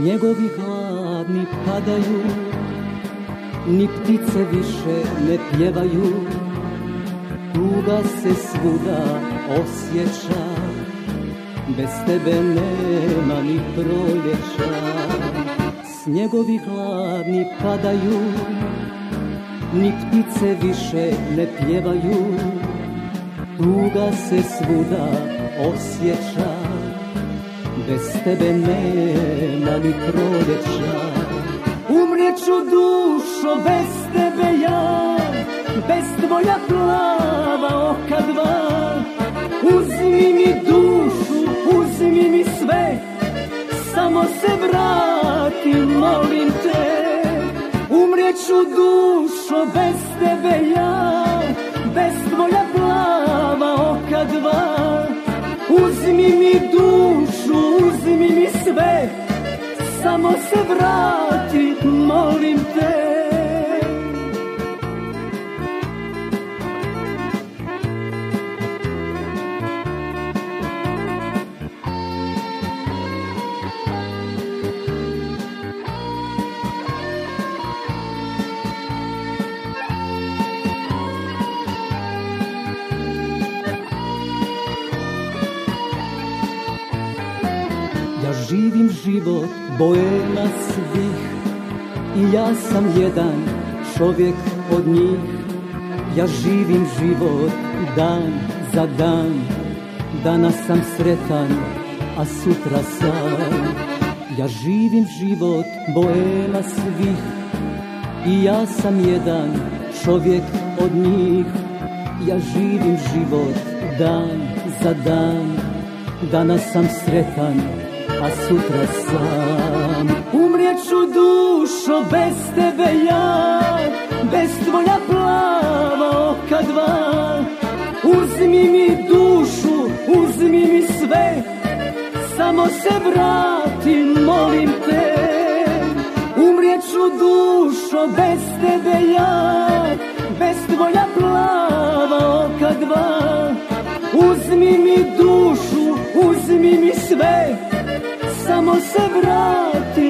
Snjegovi hladni padaju, ni ptice više ne pjevaju, tuga se svuda osjeća, bez tebe nema ni proljeća. Snjegovi hladni padaju, ni ptice više ne pjevaju, tuga se svuda osjeća, bez tebe nema ni proljeća. Umrijeću dušo bez tebe ja, bez tvoja plava oka dva. Uzmi mi dušu, uzmi mi sve, samo se vrati, molim te. Umrijeću dušo bez tebe ja, bez tvoja plava samo se vrati, molim te. Ja živim život bojena svih. I ja sam jedan čovjek od njih. Ja živim život dan za dan. Danas sam sretan, a sutra sam. Ja živim život bojena svih. I ja sam jedan čovjek od njih. Ja živim život dan za dan. Danas sam sretan, a sutra sam. Umrijeću dušo bez tebe ja. Bez tvoja plava oka dva. Uzmi mi dušu, uzmi mi sve. Samo se vrati, molim te. Umrijeću dušo bez tebe ja. Bez tvoja plava oka dva. Uzmi mi dušu, uzmi mi sve samo se vrati.